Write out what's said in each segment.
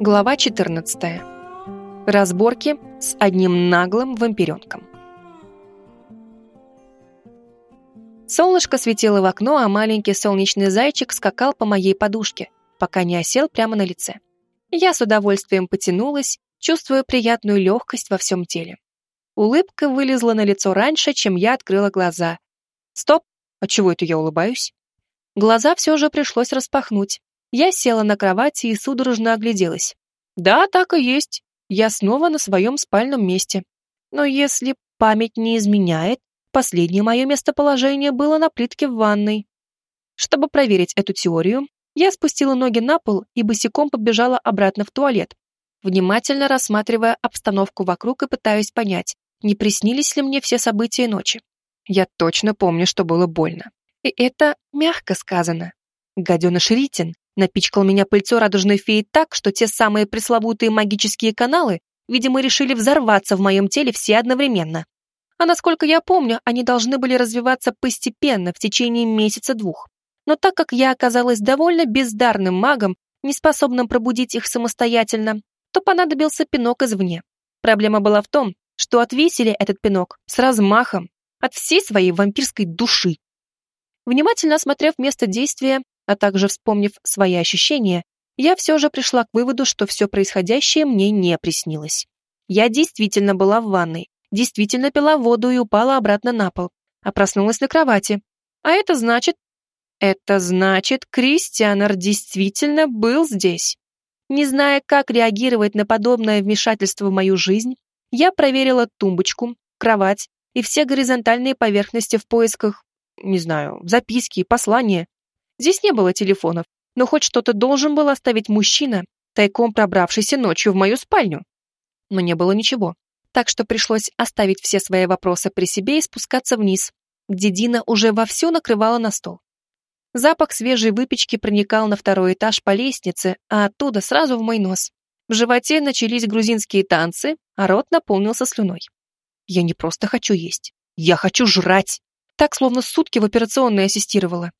Глава 14. Разборки с одним наглым вампиренком. Солнышко светило в окно, а маленький солнечный зайчик скакал по моей подушке, пока не осел прямо на лице. Я с удовольствием потянулась, чувствуя приятную легкость во всем теле. Улыбка вылезла на лицо раньше, чем я открыла глаза. Стоп! Отчего это я улыбаюсь? Глаза все же пришлось распахнуть. Я села на кровати и судорожно огляделась. Да, так и есть. Я снова на своем спальном месте. Но если память не изменяет, последнее мое местоположение было на плитке в ванной. Чтобы проверить эту теорию, я спустила ноги на пол и босиком побежала обратно в туалет, внимательно рассматривая обстановку вокруг и пытаясь понять, не приснились ли мне все события ночи. Я точно помню, что было больно. И это мягко сказано. Гаденыш Ритин напичкал меня пыльцо радужной феи так, что те самые пресловутые магические каналы, видимо, решили взорваться в моем теле все одновременно. А насколько я помню, они должны были развиваться постепенно в течение месяца-двух. Но так как я оказалась довольно бездарным магом, неспособным пробудить их самостоятельно, то понадобился пинок извне. Проблема была в том, что отвесили этот пинок с размахом от всей своей вампирской души. Внимательно осмотрев место действия, а также вспомнив свои ощущения, я все же пришла к выводу, что все происходящее мне не приснилось. Я действительно была в ванной, действительно пила воду и упала обратно на пол, а проснулась на кровати. А это значит... Это значит, Кристианер действительно был здесь. Не зная, как реагировать на подобное вмешательство в мою жизнь, я проверила тумбочку, кровать и все горизонтальные поверхности в поисках, не знаю, записки, послания. Здесь не было телефонов, но хоть что-то должен был оставить мужчина, тайком пробравшийся ночью в мою спальню. Но не было ничего, так что пришлось оставить все свои вопросы при себе и спускаться вниз, где Дина уже вовсю накрывала на стол. Запах свежей выпечки проникал на второй этаж по лестнице, а оттуда сразу в мой нос. В животе начались грузинские танцы, а рот наполнился слюной. Я не просто хочу есть. Я хочу жрать. Так, словно сутки в операционной ассистировала.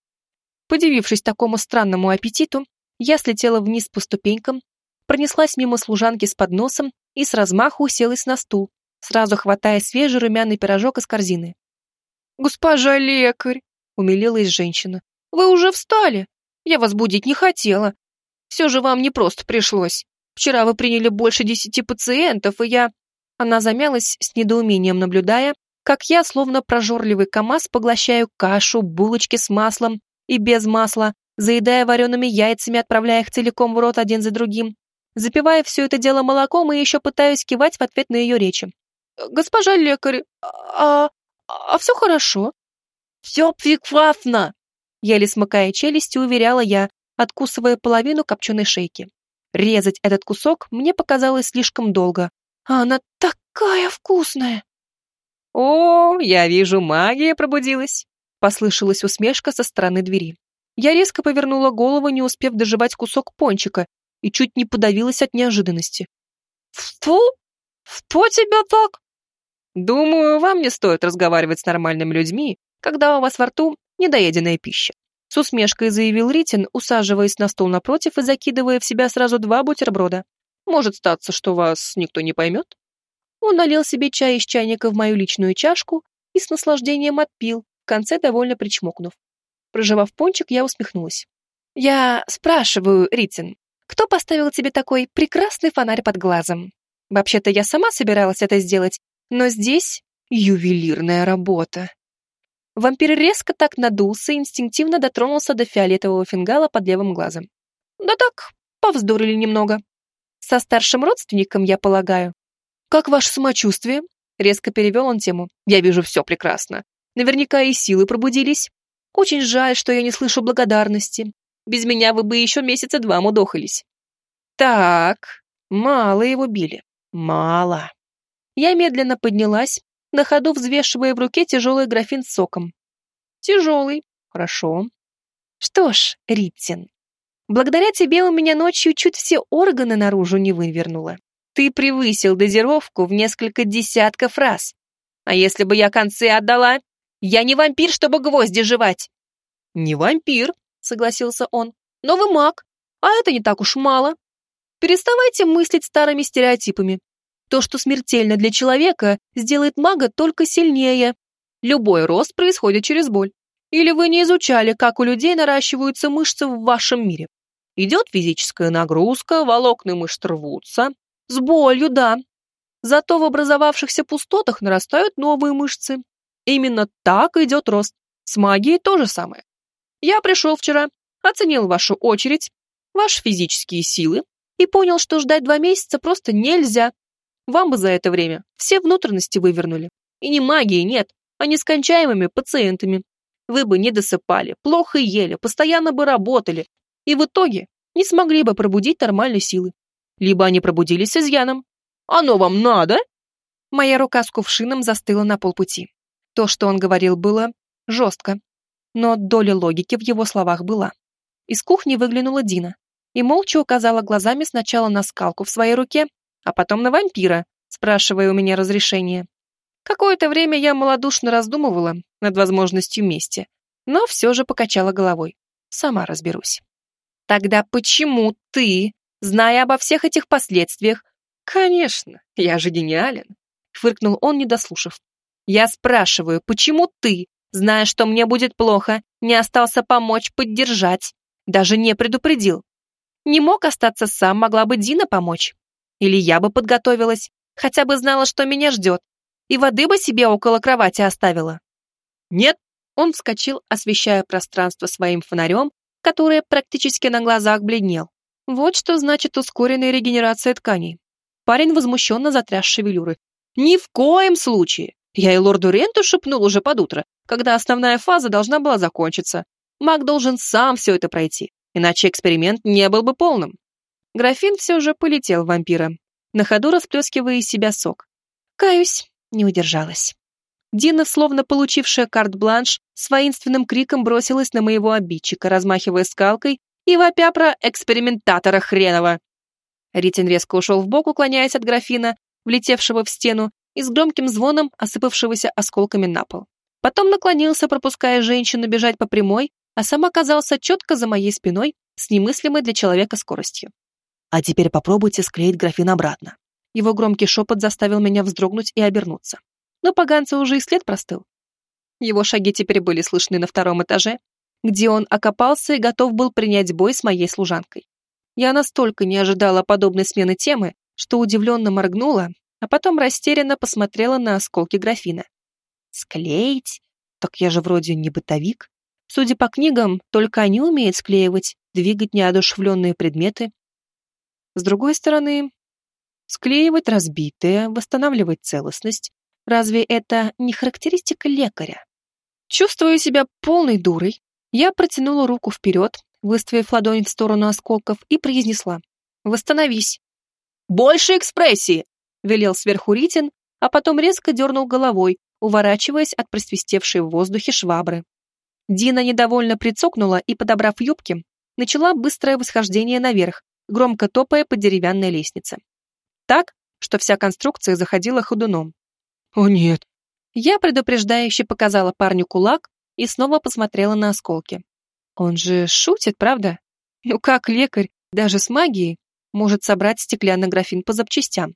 Подивившись такому странному аппетиту, я слетела вниз по ступенькам, пронеслась мимо служанки с подносом и с размаху уселась на стул, сразу хватая свежий румяный пирожок из корзины. «Госпожа лекарь!» — умилилась женщина. «Вы уже встали? Я вас будить не хотела. Все же вам не просто пришлось. Вчера вы приняли больше десяти пациентов, и я...» Она замялась с недоумением, наблюдая, как я, словно прожорливый КамАЗ, поглощаю кашу, булочки с маслом и без масла, заедая вареными яйцами, отправляя их целиком в рот один за другим. Запивая все это дело молоком и еще пытаюсь кивать в ответ на ее речи. «Госпожа лекарь, а... а все хорошо?» «Все прекрасно!» Еле смыкая челюсти, уверяла я, откусывая половину копченой шейки. Резать этот кусок мне показалось слишком долго, а она такая вкусная. «О, я вижу, магия пробудилась!» Послышалась усмешка со стороны двери. Я резко повернула голову, не успев доживать кусок пончика, и чуть не подавилась от неожиданности. «Что? Что тебя так?» «Думаю, вам не стоит разговаривать с нормальными людьми, когда у вас во рту недоеденная пища», с усмешкой заявил Ритин, усаживаясь на стол напротив и закидывая в себя сразу два бутерброда. «Может статься, что вас никто не поймет?» Он налил себе чай из чайника в мою личную чашку и с наслаждением отпил, в конце довольно причмокнув. Проживав пончик, я усмехнулась. «Я спрашиваю, Ритин, кто поставил тебе такой прекрасный фонарь под глазом? Вообще-то я сама собиралась это сделать, но здесь ювелирная работа». Вампир резко так надулся и инстинктивно дотронулся до фиолетового фингала под левым глазом. «Да так, повздорили немного. Со старшим родственником, я полагаю. «Как ваше самочувствие?» Резко перевел он тему. «Я вижу все прекрасно. Наверняка и силы пробудились. Очень жаль, что я не слышу благодарности. Без меня вы бы еще месяца два мудохались». «Так, мало его били. Мало». Я медленно поднялась, на ходу взвешивая в руке тяжелый графин с соком. «Тяжелый. Хорошо. Что ж, Риттин, благодаря тебе у меня ночью чуть все органы наружу не вывернуло. Ты превысил дозировку в несколько десятков раз. А если бы я концы отдала? Я не вампир, чтобы гвозди жевать. Не вампир, согласился он. Но вы маг, а это не так уж мало. Переставайте мыслить старыми стереотипами. То, что смертельно для человека, сделает мага только сильнее. Любой рост происходит через боль. Или вы не изучали, как у людей наращиваются мышцы в вашем мире? Идет физическая нагрузка, волокна мышц рвутся. С болью, да. Зато в образовавшихся пустотах нарастают новые мышцы. Именно так идет рост. С магией то же самое. Я пришел вчера, оценил вашу очередь, ваши физические силы и понял, что ждать два месяца просто нельзя. Вам бы за это время все внутренности вывернули. И не магии, нет, а нескончаемыми пациентами. Вы бы не досыпали, плохо ели, постоянно бы работали, и в итоге не смогли бы пробудить нормальной силы. Либо они пробудились с изъяном. Оно вам надо? Моя рука с кувшином застыла на полпути. То, что он говорил, было жестко. Но доля логики в его словах была. Из кухни выглянула Дина и молча указала глазами сначала на скалку в своей руке, а потом на вампира, спрашивая у меня разрешения. Какое-то время я малодушно раздумывала над возможностью мести, но все же покачала головой. Сама разберусь. Тогда почему ты, зная обо всех этих последствиях... Конечно, я же гениален, фыркнул он, не дослушав. Я спрашиваю, почему ты, зная, что мне будет плохо, не остался помочь, поддержать, даже не предупредил? Не мог остаться сам, могла бы Дина помочь. Или я бы подготовилась, хотя бы знала, что меня ждет, и воды бы себе около кровати оставила. Нет, он вскочил, освещая пространство своим фонарем, которое практически на глазах бледнел. Вот что значит ускоренная регенерация тканей. Парень возмущенно затряс шевелюры. «Ни в коем случае! Я и лорду Ренту шепнул уже под утро, когда основная фаза должна была закончиться. Маг должен сам все это пройти, иначе эксперимент не был бы полным». Графин все же полетел в вампира, на ходу расплескивая из себя сок. Каюсь, не удержалась. Дина, словно получившая карт-бланш, с воинственным криком бросилась на моего обидчика, размахивая скалкой и вопя про экспериментатора хренова. Ритин резко ушел в бок, уклоняясь от графина, влетевшего в стену, и с громким звоном осыпавшегося осколками на пол. Потом наклонился, пропуская женщину бежать по прямой, а сам оказался четко за моей спиной с немыслимой для человека скоростью. «А теперь попробуйте склеить графин обратно», его громкий шепот заставил меня вздрогнуть и обернуться. Но поганца уже и след простыл. Его шаги теперь были слышны на втором этаже, где он окопался и готов был принять бой с моей служанкой. Я настолько не ожидала подобной смены темы, что удивленно моргнула, а потом растерянно посмотрела на осколки графина. «Склеить? Так я же вроде не бытовик. Судя по книгам, только они умеют склеивать, двигать неодушевленные предметы. С другой стороны, Склеивать разбитое, восстанавливать целостность. Разве это не характеристика лекаря? Чувствуя себя полной дурой, я протянула руку вперед, выставив ладонь в сторону осколков и произнесла «Восстановись». «Больше экспрессии!» — велел сверху Ритин, а потом резко дернул головой, уворачиваясь от просвистевшей в воздухе швабры. Дина недовольно прицокнула и, подобрав юбки, начала быстрое восхождение наверх, громко топая по деревянной лестнице так, что вся конструкция заходила ходуном. «О нет!» Я предупреждающе показала парню кулак и снова посмотрела на осколки. Он же шутит, правда? Ну как лекарь, даже с магией, может собрать стеклянный графин по запчастям?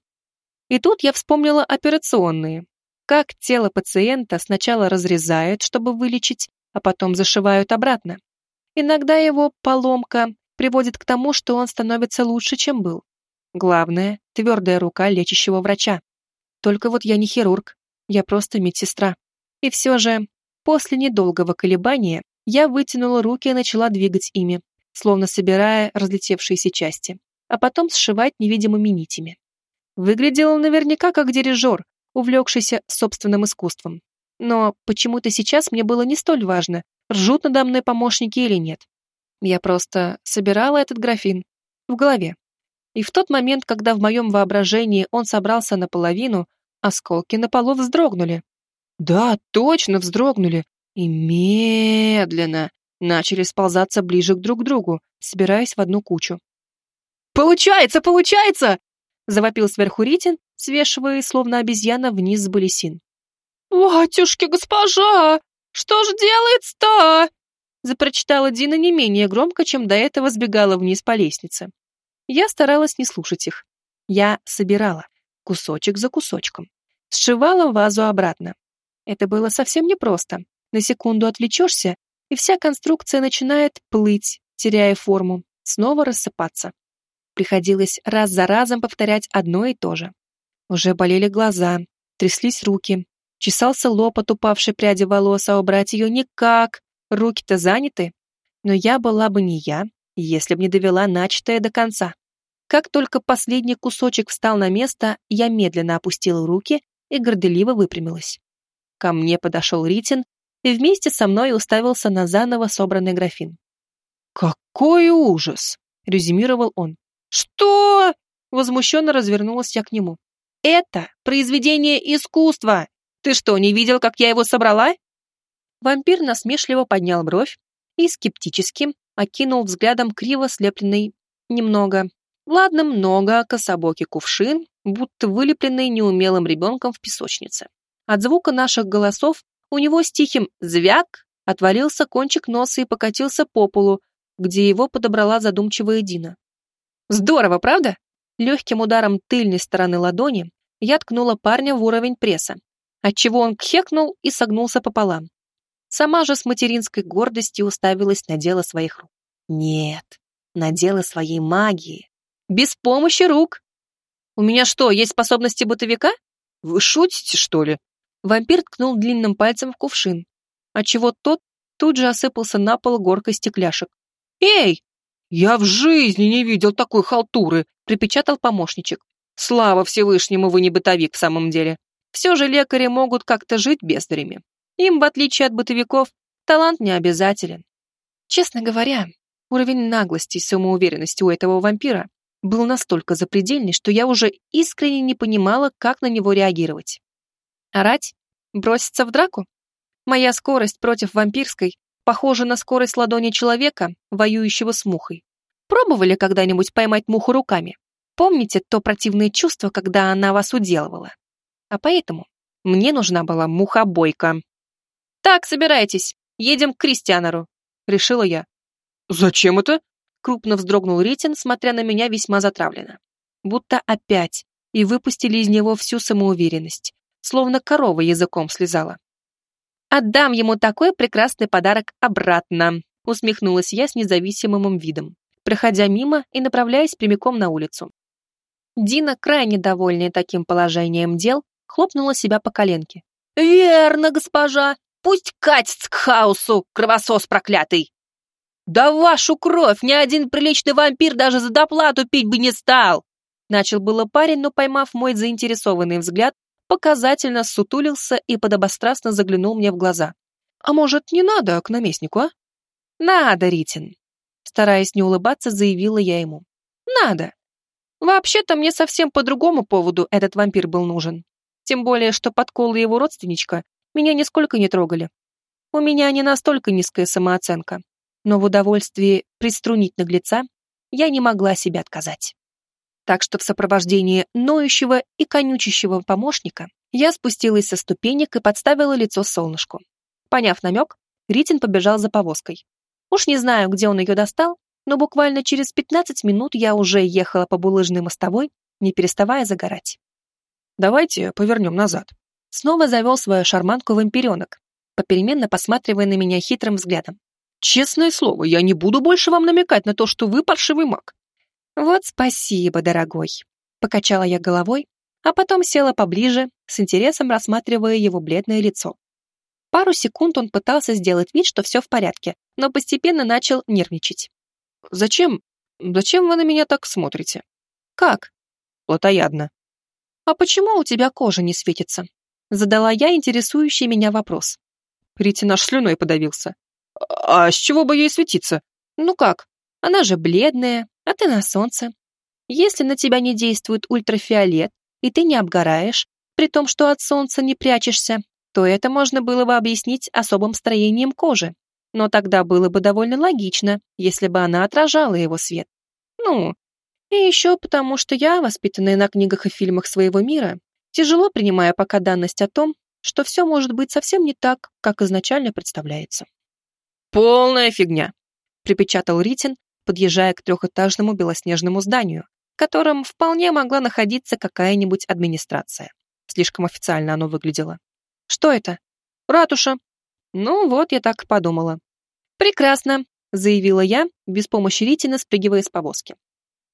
И тут я вспомнила операционные. Как тело пациента сначала разрезают, чтобы вылечить, а потом зашивают обратно. Иногда его поломка приводит к тому, что он становится лучше, чем был. Главное — твердая рука лечащего врача. Только вот я не хирург, я просто медсестра. И все же, после недолгого колебания, я вытянула руки и начала двигать ими, словно собирая разлетевшиеся части, а потом сшивать невидимыми нитями. Выглядело наверняка как дирижер, увлекшийся собственным искусством. Но почему-то сейчас мне было не столь важно, ржут надо мной помощники или нет. Я просто собирала этот графин в голове. И в тот момент, когда в моем воображении он собрался наполовину, осколки на полу вздрогнули. Да, точно вздрогнули. И медленно начали сползаться ближе к друг другу, собираясь в одну кучу. «Получается, получается!» Завопил сверху Ритин, свешивая, словно обезьяна, вниз с балесин. «Батюшки, госпожа! Что ж делается-то?» запрочитала Дина не менее громко, чем до этого сбегала вниз по лестнице. Я старалась не слушать их. Я собирала, кусочек за кусочком. Сшивала вазу обратно. Это было совсем непросто. На секунду отвлечешься, и вся конструкция начинает плыть, теряя форму, снова рассыпаться. Приходилось раз за разом повторять одно и то же. Уже болели глаза, тряслись руки, чесался лоб от упавшей пряди волос, а убрать ее никак, руки-то заняты. Но я была бы не я, если б не довела начатое до конца. Как только последний кусочек встал на место, я медленно опустила руки и горделиво выпрямилась. Ко мне подошел Ритин и вместе со мной уставился на заново собранный графин. «Какой ужас!» — резюмировал он. «Что?» — возмущенно развернулась я к нему. «Это произведение искусства! Ты что, не видел, как я его собрала?» Вампир насмешливо поднял бровь и скептически окинул взглядом криво слепленный немного, ладно, много кособокий кувшин, будто вылепленный неумелым ребенком в песочнице. От звука наших голосов у него с тихим «звяк» отвалился кончик носа и покатился по полу, где его подобрала задумчивая Дина. «Здорово, правда?» Легким ударом тыльной стороны ладони я ткнула парня в уровень пресса, отчего он кхекнул и согнулся пополам. Сама же с материнской гордостью уставилась на дело своих рук. Нет, на дело своей магии. Без помощи рук. У меня что, есть способности бытовика? Вы шутите, что ли? Вампир ткнул длинным пальцем в кувшин, отчего тот тут же осыпался на пол горкой стекляшек. «Эй! Я в жизни не видел такой халтуры!» — припечатал помощничек. «Слава Всевышнему, вы не бытовик в самом деле. Все же лекари могут как-то жить бездарями. Им, в отличие от бытовиков, талант не обязателен. Честно говоря, уровень наглости и самоуверенности у этого вампира был настолько запредельный, что я уже искренне не понимала, как на него реагировать. Орать? Броситься в драку? Моя скорость против вампирской похожа на скорость ладони человека, воюющего с мухой. Пробовали когда-нибудь поймать муху руками? Помните то противное чувство, когда она вас уделывала? А поэтому мне нужна была мухобойка. «Так, собирайтесь, едем к Кристианеру», — решила я. «Зачем это?» — крупно вздрогнул Ритин, смотря на меня весьма затравленно. Будто опять, и выпустили из него всю самоуверенность словно корова языком слезала. «Отдам ему такой прекрасный подарок обратно», усмехнулась я с независимым видом, проходя мимо и направляясь прямиком на улицу. Дина, крайне довольная таким положением дел, хлопнула себя по коленке. «Верно, госпожа! Пусть катится к хаосу, кровосос проклятый!» «Да вашу кровь! Ни один приличный вампир даже за доплату пить бы не стал!» Начал было парень, но, поймав мой заинтересованный взгляд, показательно сутулился и подобострастно заглянул мне в глаза. «А может, не надо к наместнику, а?» «Надо, Ритин!» Стараясь не улыбаться, заявила я ему. «Надо! Вообще-то мне совсем по другому поводу этот вампир был нужен. Тем более, что подколы его родственничка меня нисколько не трогали. У меня не настолько низкая самооценка, но в удовольствии приструнить наглеца я не могла себе отказать так что в сопровождении ноющего и конючащего помощника я спустилась со ступенек и подставила лицо солнышку. Поняв намек, Ритин побежал за повозкой. Уж не знаю, где он ее достал, но буквально через 15 минут я уже ехала по булыжной мостовой, не переставая загорать. «Давайте повернем назад». Снова завел свою шарманку вампиренок, попеременно посматривая на меня хитрым взглядом. «Честное слово, я не буду больше вам намекать на то, что вы паршивый маг. «Вот спасибо, дорогой», — покачала я головой, а потом села поближе, с интересом рассматривая его бледное лицо. Пару секунд он пытался сделать вид, что все в порядке, но постепенно начал нервничать. «Зачем? Зачем вы на меня так смотрите?» «Как?» «Плотоядно». «А почему у тебя кожа не светится?» Задала я интересующий меня вопрос. Прити наш слюной подавился. «А с чего бы ей светиться?» «Ну как? Она же бледная, а ты на солнце. Если на тебя не действует ультрафиолет, и ты не обгораешь, при том, что от солнца не прячешься, то это можно было бы объяснить особым строением кожи. Но тогда было бы довольно логично, если бы она отражала его свет. Ну, и еще потому, что я, воспитанная на книгах и фильмах своего мира, тяжело принимая пока данность о том, что все может быть совсем не так, как изначально представляется. «Полная фигня», — припечатал Ритин, подъезжая к трехэтажному белоснежному зданию, в котором вполне могла находиться какая-нибудь администрация. Слишком официально оно выглядело. Что это? Ратуша. Ну вот, я так подумала. Прекрасно, заявила я, без помощи Ритина спрыгивая с повозки.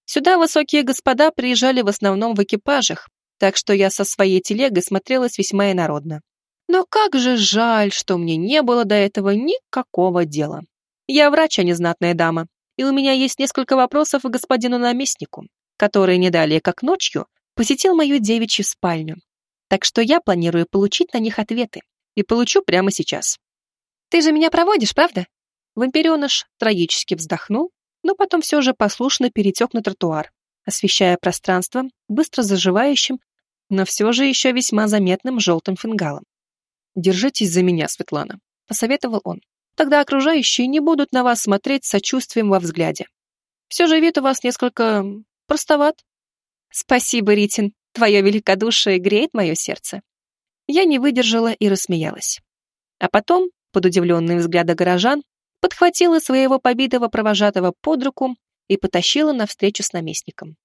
Сюда высокие господа приезжали в основном в экипажах, так что я со своей телегой смотрелась весьма инородно. Но как же жаль, что мне не было до этого никакого дела. Я врач, а не знатная дама, и у меня есть несколько вопросов к господину наместнику, который не далее как ночью посетил мою девичью спальню. Так что я планирую получить на них ответы, и получу прямо сейчас. Ты же меня проводишь, правда? Вампиреныш трагически вздохнул, но потом все же послушно перетек на тротуар, освещая пространство быстро заживающим, но все же еще весьма заметным желтым фингалом. «Держитесь за меня, Светлана», — посоветовал он. «Тогда окружающие не будут на вас смотреть с сочувствием во взгляде. Все же вид у вас несколько... простоват». «Спасибо, Ритин, твое великодушие греет мое сердце». Я не выдержала и рассмеялась. А потом, под удивленные взгляды горожан, подхватила своего побитого провожатого под руку и потащила навстречу с наместником.